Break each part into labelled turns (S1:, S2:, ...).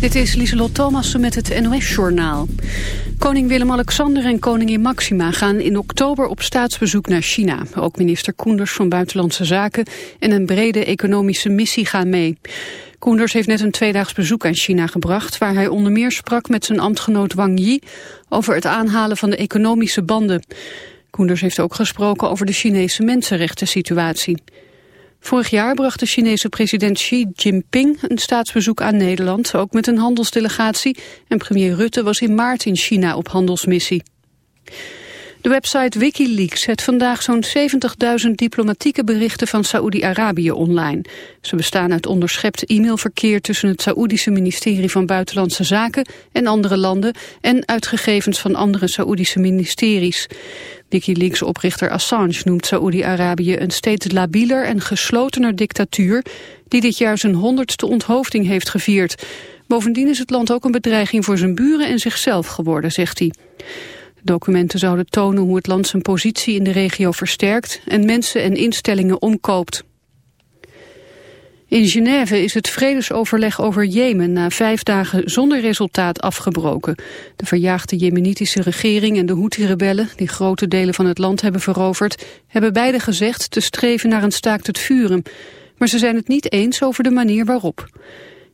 S1: Dit is Lieselot Thomassen met het NOS-journaal. Koning Willem-Alexander en koningin Maxima gaan in oktober op staatsbezoek naar China. Ook minister Koenders van Buitenlandse Zaken en een brede economische missie gaan mee. Koenders heeft net een tweedaags bezoek aan China gebracht... waar hij onder meer sprak met zijn ambtgenoot Wang Yi... over het aanhalen van de economische banden. Koenders heeft ook gesproken over de Chinese mensenrechten situatie. Vorig jaar bracht de Chinese president Xi Jinping een staatsbezoek aan Nederland, ook met een handelsdelegatie. En premier Rutte was in maart in China op handelsmissie. De website Wikileaks zet vandaag zo'n 70.000 diplomatieke berichten van Saoedi-Arabië online. Ze bestaan uit onderschept e-mailverkeer tussen het Saoedische ministerie van Buitenlandse Zaken en andere landen en uit gegevens van andere Saoedische ministeries. Wikileaks-oprichter Assange noemt Saoedi-Arabië een steeds labieler en geslotener dictatuur die dit jaar zijn honderdste onthoofding heeft gevierd. Bovendien is het land ook een bedreiging voor zijn buren en zichzelf geworden, zegt hij. Documenten zouden tonen hoe het land zijn positie in de regio versterkt en mensen en instellingen omkoopt. In Genève is het vredesoverleg over Jemen na vijf dagen zonder resultaat afgebroken. De verjaagde jemenitische regering en de Houthi-rebellen, die grote delen van het land hebben veroverd, hebben beide gezegd te streven naar een staakt het vuren. Maar ze zijn het niet eens over de manier waarop.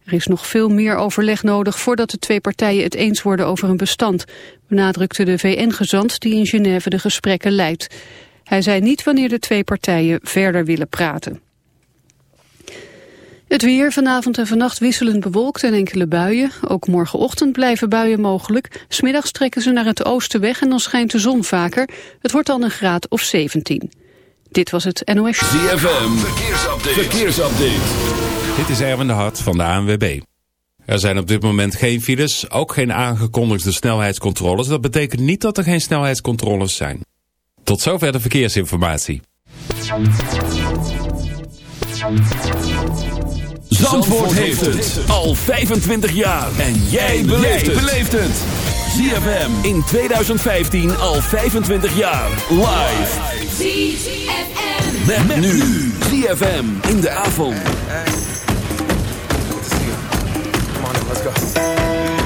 S1: Er is nog veel meer overleg nodig voordat de twee partijen het eens worden over een bestand, benadrukte de VN-gezant die in Genève de gesprekken leidt. Hij zei niet wanneer de twee partijen verder willen praten. Het weer vanavond en vannacht wisselend bewolkt en enkele buien. Ook morgenochtend blijven buien mogelijk. Smiddags trekken ze naar het oosten weg en dan schijnt de zon vaker. Het wordt dan een graad of 17. Dit was het NOS.
S2: ZFM, verkeersupdate. verkeersupdate.
S3: Dit is Erwin de Hart van de ANWB. Er zijn op dit moment geen files, ook geen aangekondigde snelheidscontroles. Dat betekent niet dat er geen snelheidscontroles zijn. Tot zover de verkeersinformatie.
S2: Zandvoort, heeft het al 25 jaar. En jij beleeft het. ZFM in 2015 al 25 jaar. Live. ZFM. Met, met nu. ZFM in de avond. Come on let's go.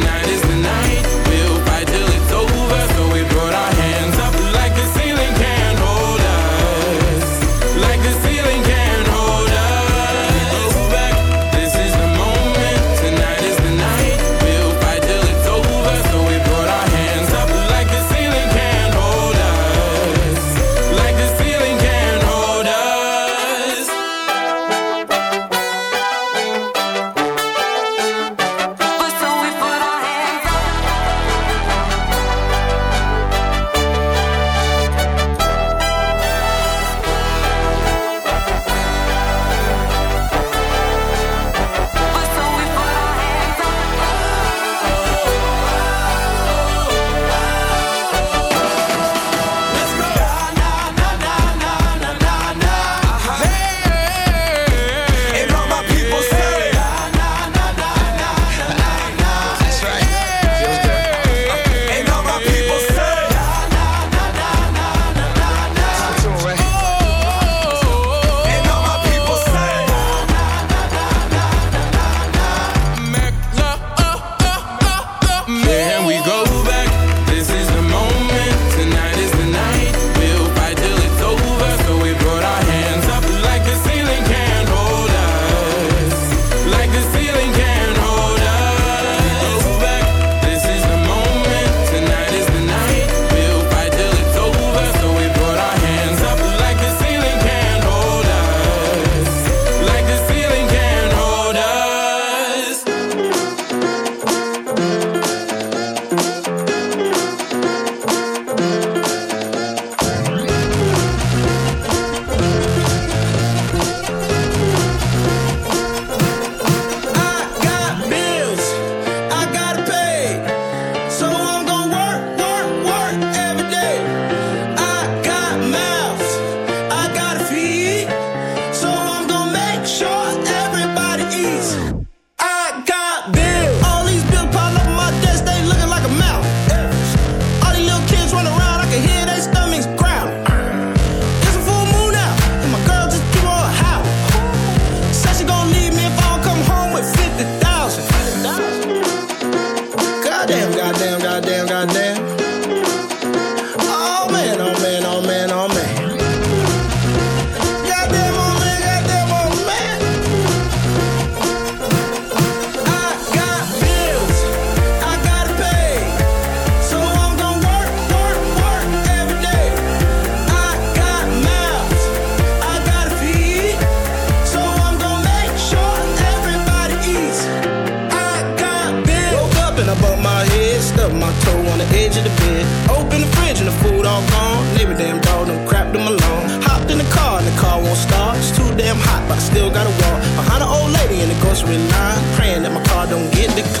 S4: in the grocery line, praying that my car don't get declined.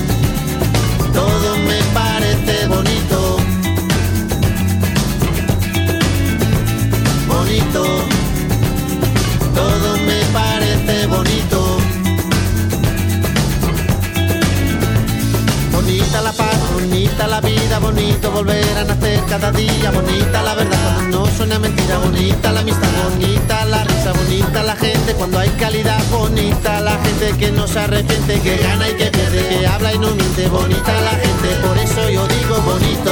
S5: cuando hay calidad, bonita la gente que no se arrepiente, que gana y que pierde, que habla y no miente, bonita la gente, por eso yo digo bonito,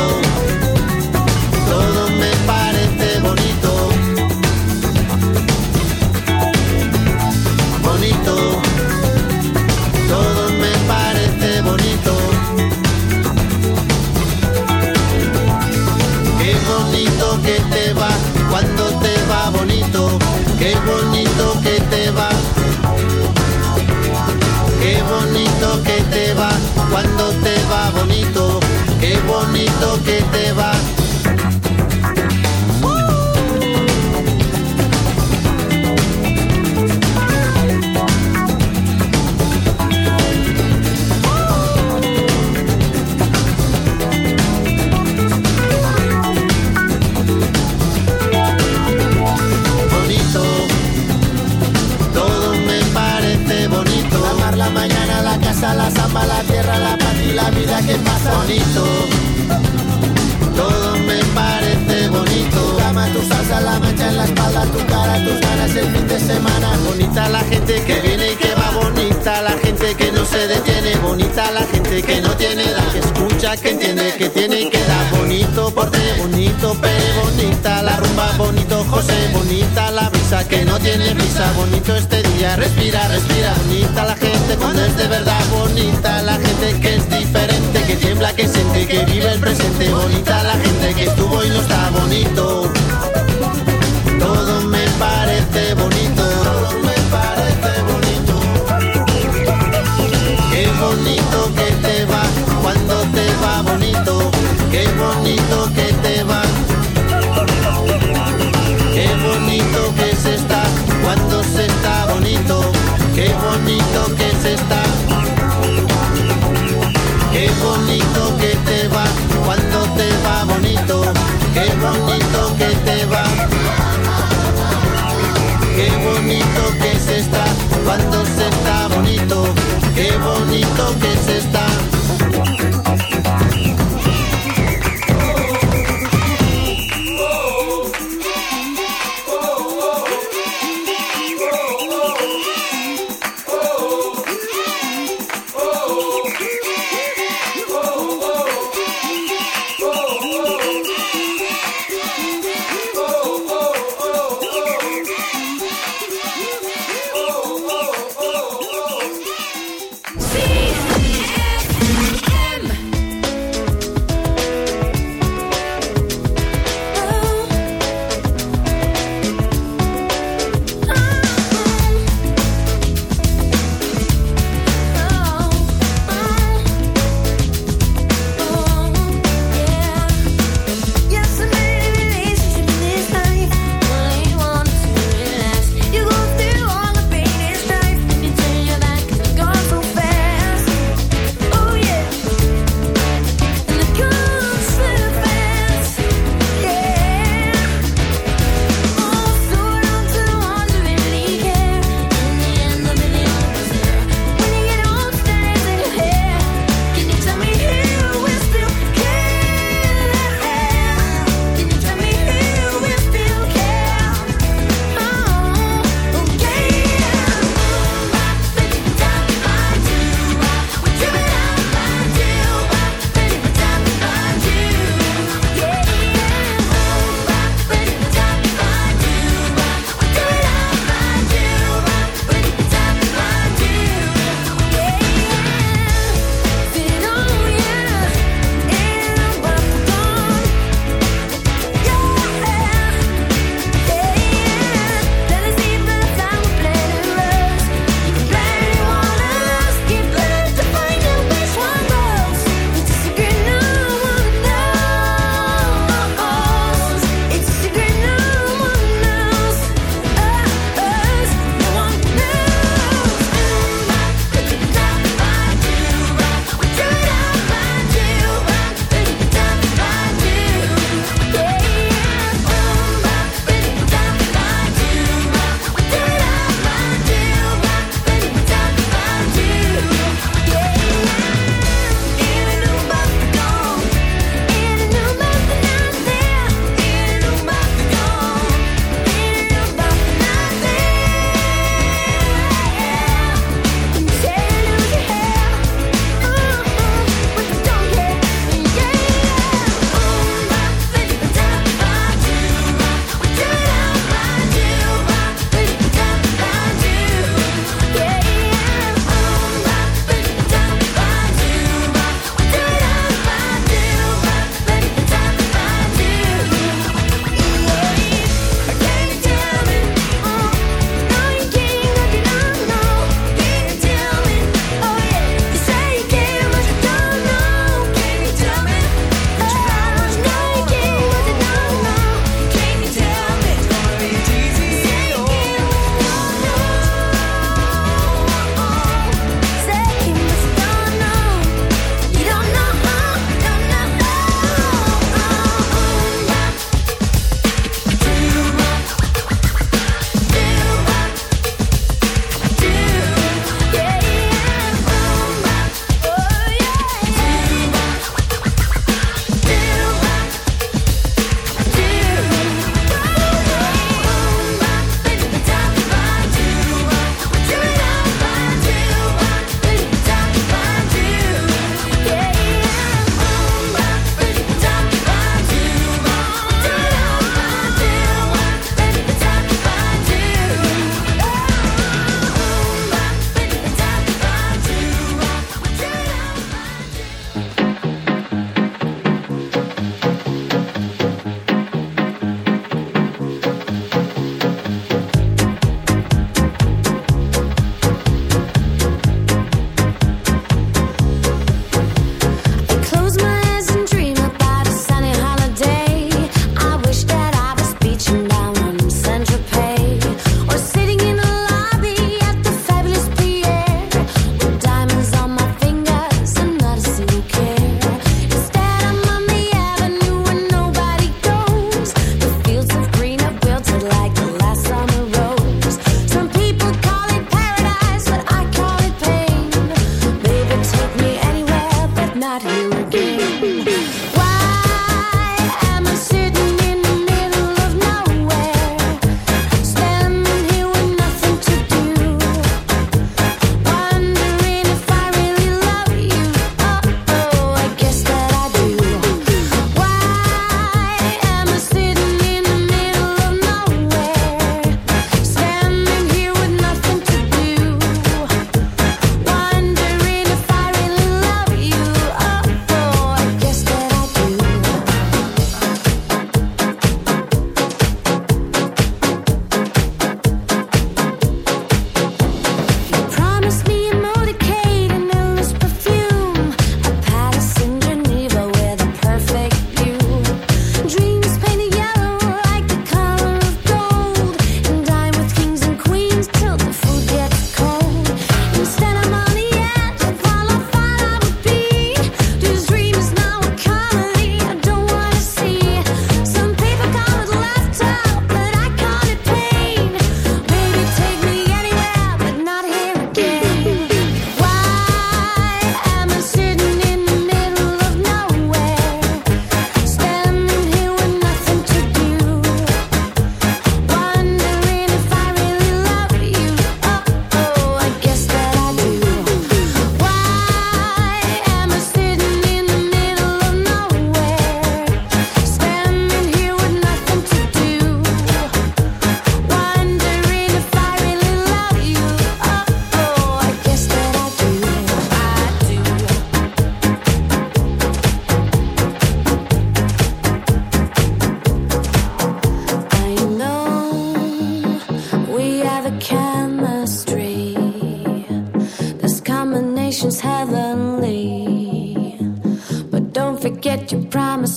S5: todo me parece bonito, bonito, todo me parece bonito. Qué bonito que te va cuando te va bonito. Qué bonito que que te va. bonito. Todo me parece bonito. Amar la mañana, la casa, la samba, la tierra, la paz y la vida que pasa bonito. Tu salsa, la mancha en la espalda, tu cara, tus ganas el fin de semana. Bonita la gente que viene y que va bonita. La gente que no se detiene. Bonita la gente que no tiene edad. Que escucha, que entiende, que tiene y que da. Bonito porte, bonito pere, bonita la rumba, bonito José, bonita la brisa que no tiene brisa. Bonito este día, respira, respira. Bonita la gente cuando es de verdad. Bonita la gente que es diferente, que tiembla, que siente, que vive el presente. Bonita la gente que estuvo y no está bonito. Me parece bonito. Me parece bonito. Qué bonito cuando se está bonito. Qué bonito que se está.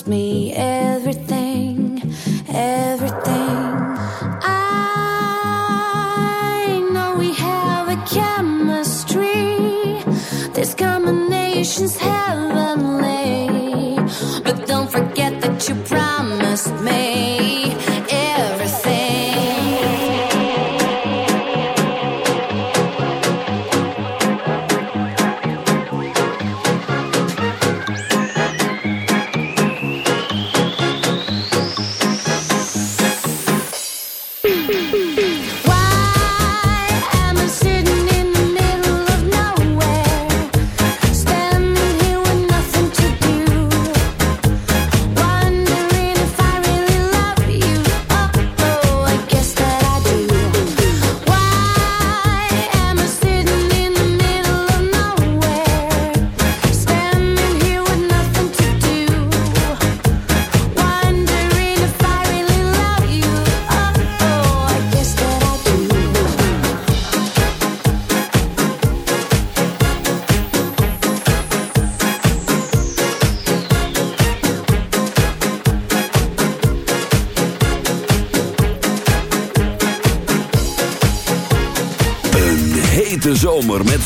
S6: me everything, everything.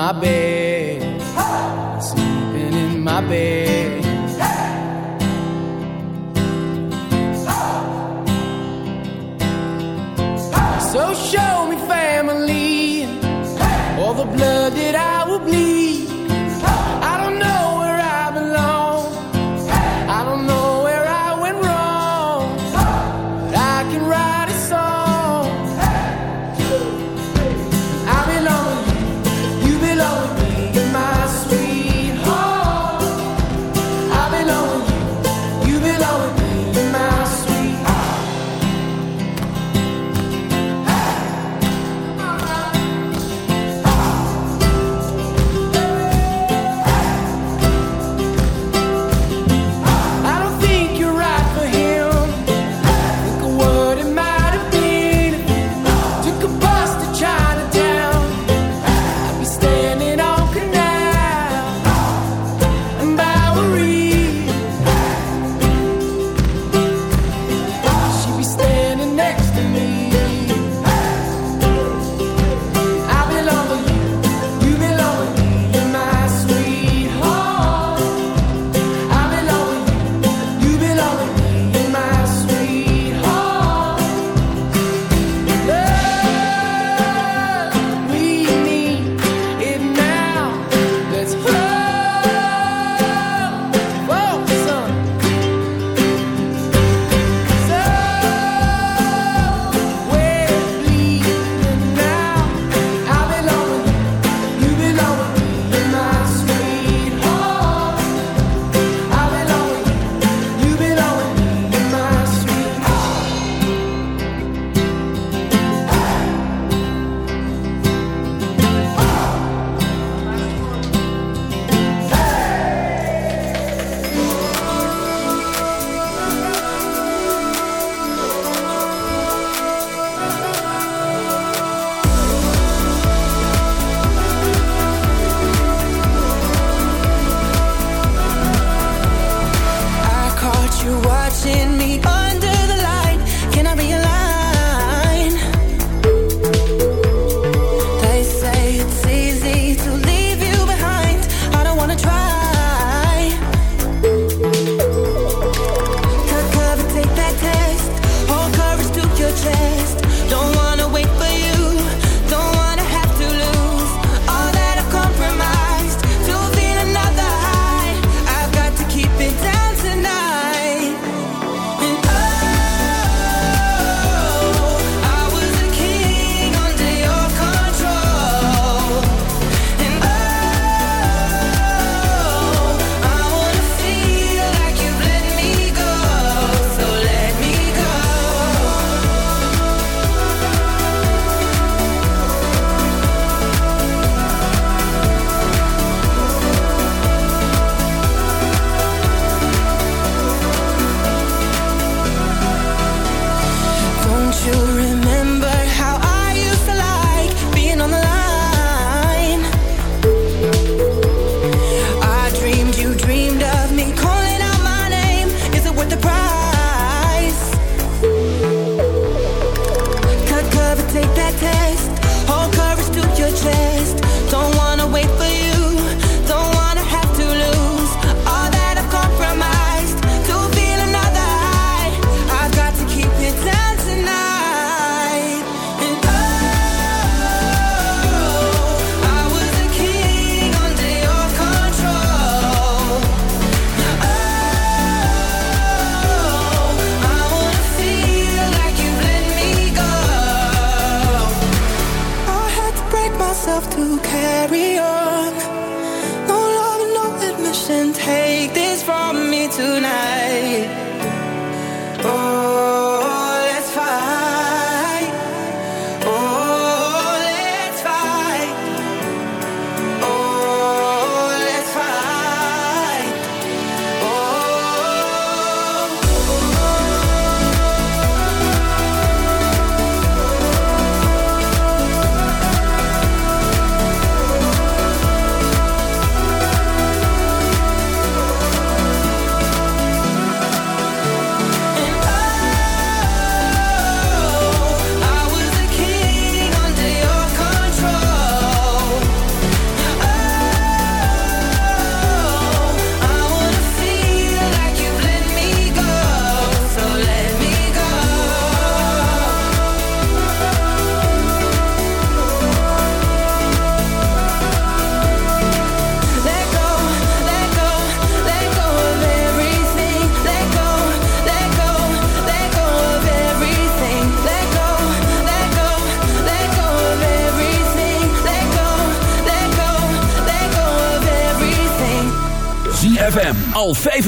S7: My bed. Sleeping in my bed.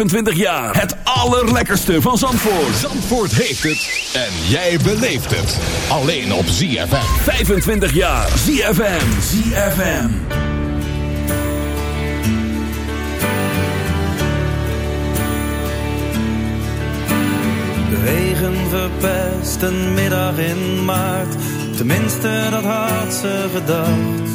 S8: 25 jaar. Het allerlekkerste van Zandvoort.
S9: Zandvoort heeft het. En jij beleeft het. Alleen op ZFM.
S8: 25 jaar. ZFM. ZFM.
S10: De regen verpest een middag in maart. Tenminste, dat had ze gedacht.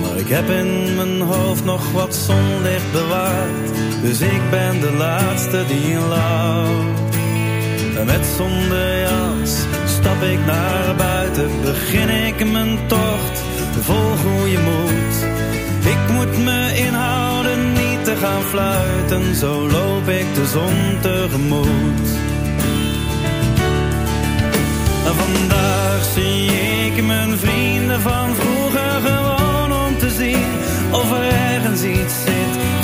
S10: Maar ik heb in mijn hoofd nog wat zonlicht bewaard. Dus ik ben de laatste die lacht. En met zonder jas stap ik naar buiten. Begin ik mijn tocht, vol goede moed. Ik moet me inhouden, niet te gaan fluiten. Zo loop ik de zon tegemoet. Vandaag zie ik mijn vrienden van vroeger gewoon om te zien of er ergens iets zit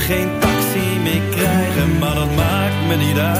S10: Geen taxi meer krijgen Maar dat maakt me niet uit